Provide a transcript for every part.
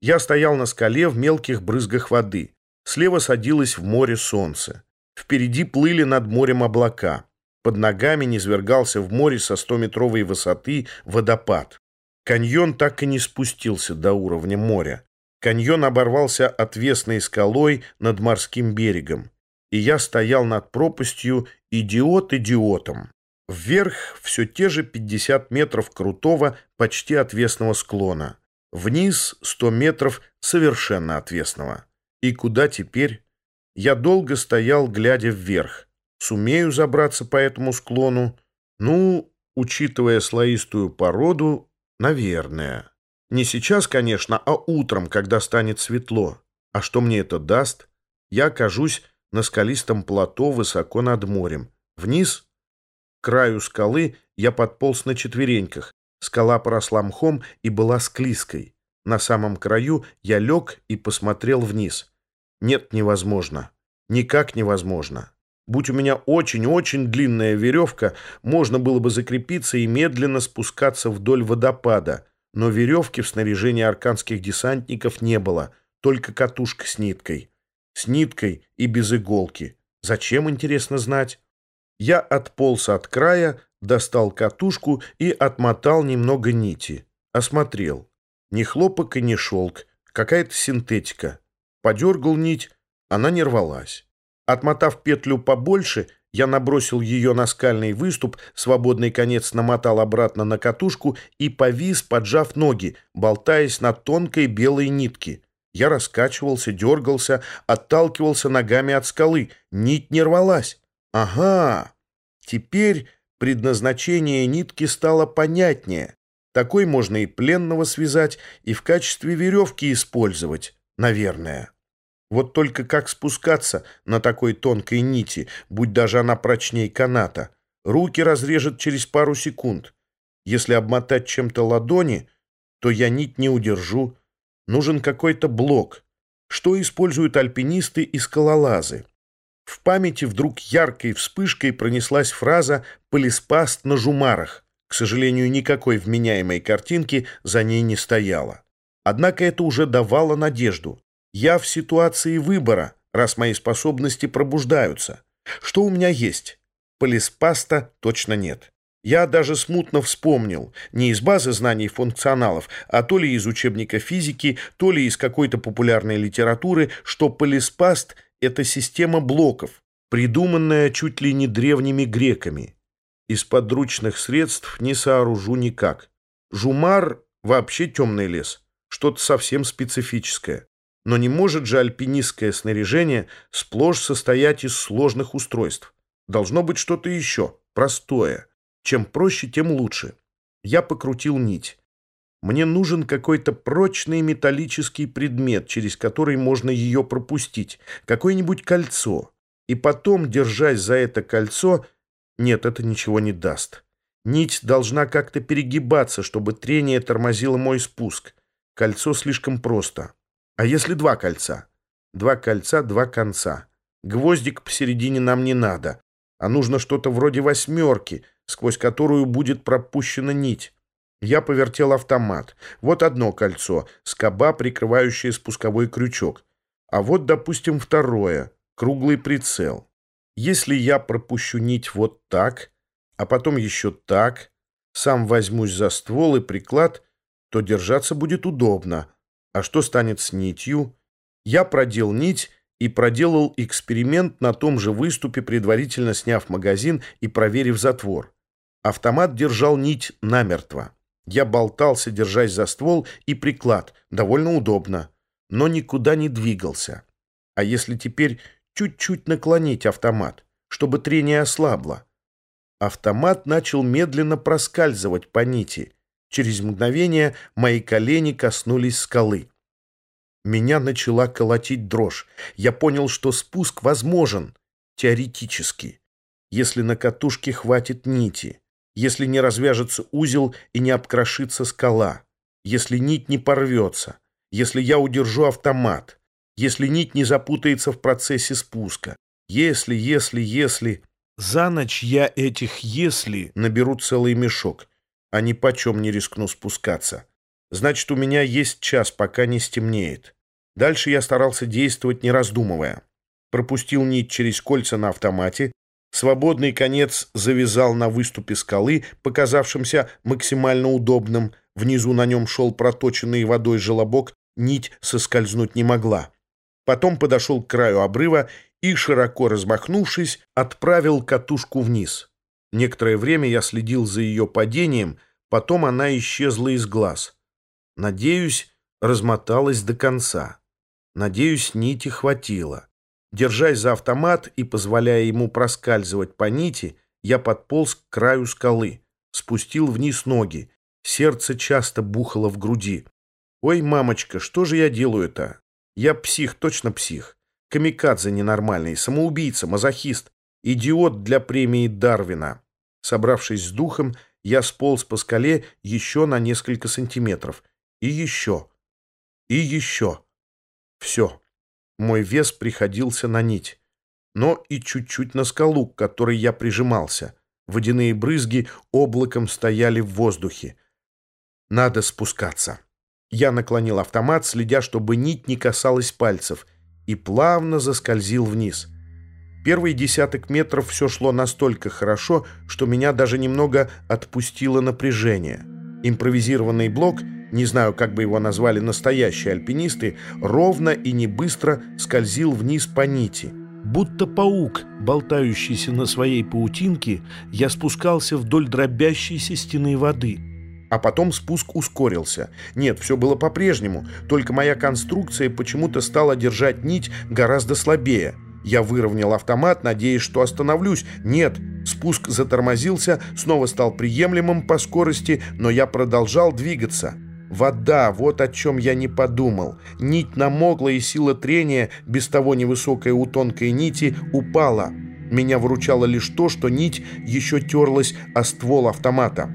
Я стоял на скале в мелких брызгах воды. Слева садилось в море солнце. Впереди плыли над морем облака. Под ногами низвергался в море со 100-метровой высоты водопад. Каньон так и не спустился до уровня моря. Каньон оборвался отвесной скалой над морским берегом. И я стоял над пропастью идиот идиотом. Вверх все те же 50 метров крутого, почти отвесного склона. Вниз 100 метров совершенно отвесного. И куда теперь? Я долго стоял, глядя вверх. Сумею забраться по этому склону? Ну, учитывая слоистую породу, наверное. Не сейчас, конечно, а утром, когда станет светло. А что мне это даст? Я окажусь на скалистом плато высоко над морем. Вниз, к краю скалы, я подполз на четвереньках. Скала поросла мхом и была склизкой. На самом краю я лег и посмотрел вниз. Нет, невозможно. Никак невозможно. Будь у меня очень-очень длинная веревка, можно было бы закрепиться и медленно спускаться вдоль водопада. Но веревки в снаряжении арканских десантников не было, только катушка с ниткой. С ниткой и без иголки. Зачем, интересно знать? Я отполз от края, достал катушку и отмотал немного нити. Осмотрел. Ни хлопок и ни шелк. Какая-то синтетика. Подергал нить, она не рвалась. Отмотав петлю побольше, я набросил ее на скальный выступ, свободный конец намотал обратно на катушку и повис, поджав ноги, болтаясь на тонкой белой нитке. Я раскачивался, дергался, отталкивался ногами от скалы. Нить не рвалась. Ага, теперь предназначение нитки стало понятнее. Такой можно и пленного связать, и в качестве веревки использовать, наверное. Вот только как спускаться на такой тонкой нити, будь даже она прочней каната? Руки разрежет через пару секунд. Если обмотать чем-то ладони, то я нить не удержу. Нужен какой-то блок. Что используют альпинисты и скалолазы? В памяти вдруг яркой вспышкой пронеслась фраза «полиспаст на жумарах». К сожалению, никакой вменяемой картинки за ней не стояло. Однако это уже давало надежду. Я в ситуации выбора, раз мои способности пробуждаются. Что у меня есть? Полиспаста точно нет. Я даже смутно вспомнил, не из базы знаний функционалов, а то ли из учебника физики, то ли из какой-то популярной литературы, что полиспаст — это система блоков, придуманная чуть ли не древними греками. Из подручных средств не сооружу никак. Жумар — вообще темный лес, что-то совсем специфическое. Но не может же альпинистское снаряжение сплошь состоять из сложных устройств. Должно быть что-то еще, простое. Чем проще, тем лучше. Я покрутил нить. Мне нужен какой-то прочный металлический предмет, через который можно ее пропустить, какое-нибудь кольцо. И потом, держась за это кольцо, нет, это ничего не даст. Нить должна как-то перегибаться, чтобы трение тормозило мой спуск. Кольцо слишком просто. А если два кольца? Два кольца, два конца. Гвоздик посередине нам не надо, а нужно что-то вроде восьмерки, сквозь которую будет пропущена нить. Я повертел автомат. Вот одно кольцо, скоба, прикрывающая спусковой крючок. А вот, допустим, второе, круглый прицел. Если я пропущу нить вот так, а потом еще так, сам возьмусь за ствол и приклад, то держаться будет удобно, а что станет с нитью? Я продел нить и проделал эксперимент на том же выступе, предварительно сняв магазин и проверив затвор. Автомат держал нить намертво. Я болтался, держась за ствол и приклад. Довольно удобно. Но никуда не двигался. А если теперь чуть-чуть наклонить автомат, чтобы трение ослабло? Автомат начал медленно проскальзывать по нити — Через мгновение мои колени коснулись скалы. Меня начала колотить дрожь. Я понял, что спуск возможен, теоретически, если на катушке хватит нити, если не развяжется узел и не обкрошится скала, если нить не порвется, если я удержу автомат, если нить не запутается в процессе спуска, если, если, если... За ночь я этих «если» наберу целый мешок а ни почем не рискну спускаться. Значит, у меня есть час, пока не стемнеет. Дальше я старался действовать, не раздумывая. Пропустил нить через кольца на автомате, свободный конец завязал на выступе скалы, показавшемся максимально удобным, внизу на нем шел проточенный водой желобок, нить соскользнуть не могла. Потом подошел к краю обрыва и, широко размахнувшись, отправил катушку вниз. Некоторое время я следил за ее падением, потом она исчезла из глаз. Надеюсь, размоталась до конца. Надеюсь, нити хватило. Держась за автомат и позволяя ему проскальзывать по нити, я подполз к краю скалы, спустил вниз ноги. Сердце часто бухало в груди. «Ой, мамочка, что же я делаю-то? Я псих, точно псих. Камикадзе ненормальный, самоубийца, мазохист, идиот для премии Дарвина». Собравшись с духом, я сполз по скале еще на несколько сантиметров. И еще. И еще. Все. Мой вес приходился на нить. Но и чуть-чуть на скалу, к которой я прижимался. Водяные брызги облаком стояли в воздухе. Надо спускаться. Я наклонил автомат, следя, чтобы нить не касалась пальцев, и плавно заскользил вниз. Первые десяток метров все шло настолько хорошо, что меня даже немного отпустило напряжение. Импровизированный блок — не знаю, как бы его назвали настоящие альпинисты, ровно и не быстро скользил вниз по нити. Будто паук, болтающийся на своей паутинке, я спускался вдоль дробящейся стены воды. А потом спуск ускорился. Нет, все было по-прежнему, только моя конструкция почему-то стала держать нить гораздо слабее. Я выровнял автомат, надеясь, что остановлюсь. Нет, спуск затормозился, снова стал приемлемым по скорости, но я продолжал двигаться. Вода, вот о чем я не подумал. Нить намокла, и сила трения, без того невысокая у тонкой нити, упала. Меня выручало лишь то, что нить еще терлась о ствол автомата.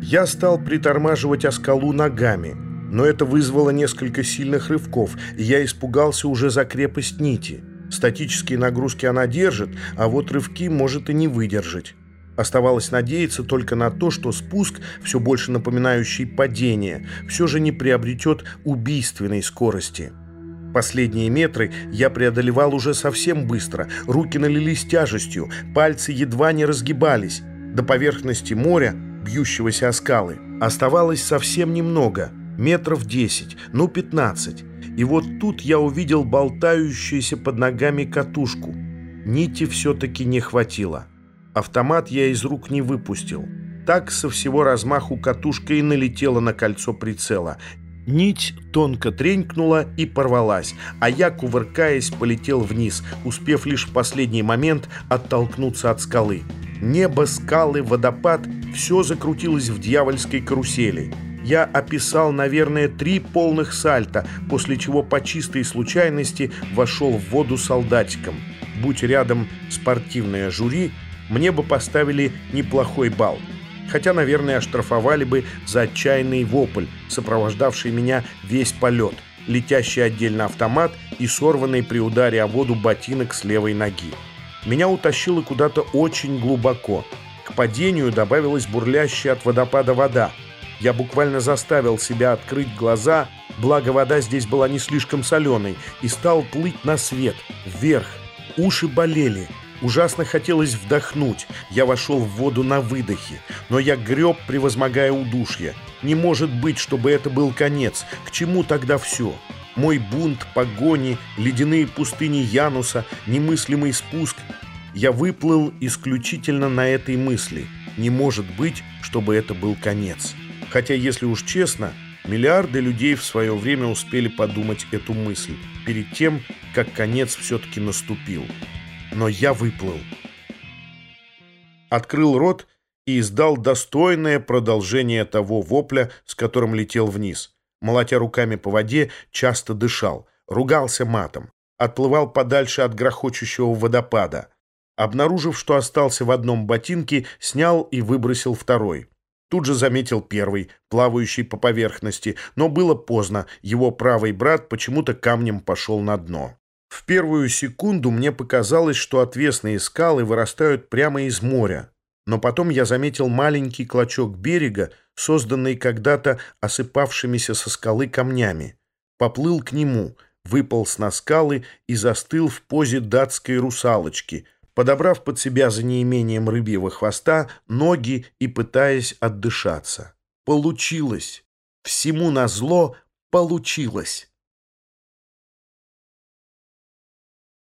Я стал притормаживать о скалу ногами, но это вызвало несколько сильных рывков, и я испугался уже за крепость нити. Статические нагрузки она держит, а вот рывки может и не выдержать. Оставалось надеяться только на то, что спуск, все больше напоминающий падение, все же не приобретет убийственной скорости. Последние метры я преодолевал уже совсем быстро, руки налились тяжестью, пальцы едва не разгибались. До поверхности моря, бьющегося о скалы, оставалось совсем немного, метров 10, ну 15. И вот тут я увидел болтающуюся под ногами катушку. Нити все-таки не хватило. Автомат я из рук не выпустил. Так со всего размаху катушка и налетела на кольцо прицела. Нить тонко тренькнула и порвалась, а я, кувыркаясь, полетел вниз, успев лишь в последний момент оттолкнуться от скалы. Небо, скалы, водопад — все закрутилось в дьявольской карусели. Я описал, наверное, три полных сальта, после чего по чистой случайности вошел в воду солдатиком. Будь рядом спортивное жюри — мне бы поставили неплохой балл. Хотя, наверное, оштрафовали бы за отчаянный вопль, сопровождавший меня весь полет, летящий отдельно автомат и сорванный при ударе о воду ботинок с левой ноги. Меня утащило куда-то очень глубоко. К падению добавилась бурлящая от водопада вода. Я буквально заставил себя открыть глаза, благо вода здесь была не слишком соленой, и стал плыть на свет, вверх. Уши болели, Ужасно хотелось вдохнуть. Я вошел в воду на выдохе. Но я греб, превозмогая удушье. Не может быть, чтобы это был конец. К чему тогда все? Мой бунт, погони, ледяные пустыни Януса, немыслимый спуск. Я выплыл исключительно на этой мысли. Не может быть, чтобы это был конец. Хотя, если уж честно, миллиарды людей в свое время успели подумать эту мысль перед тем, как конец все-таки наступил но я выплыл. Открыл рот и издал достойное продолжение того вопля, с которым летел вниз. Молотя руками по воде, часто дышал, ругался матом, отплывал подальше от грохочущего водопада. Обнаружив, что остался в одном ботинке, снял и выбросил второй. Тут же заметил первый, плавающий по поверхности, но было поздно, его правый брат почему-то камнем пошел на дно. В первую секунду мне показалось, что отвесные скалы вырастают прямо из моря. но потом я заметил маленький клочок берега, созданный когда-то осыпавшимися со скалы камнями. Поплыл к нему, выполз на скалы и застыл в позе датской русалочки, подобрав под себя за неимением рыбьего хвоста ноги и пытаясь отдышаться. Получилось! Всему назло получилось!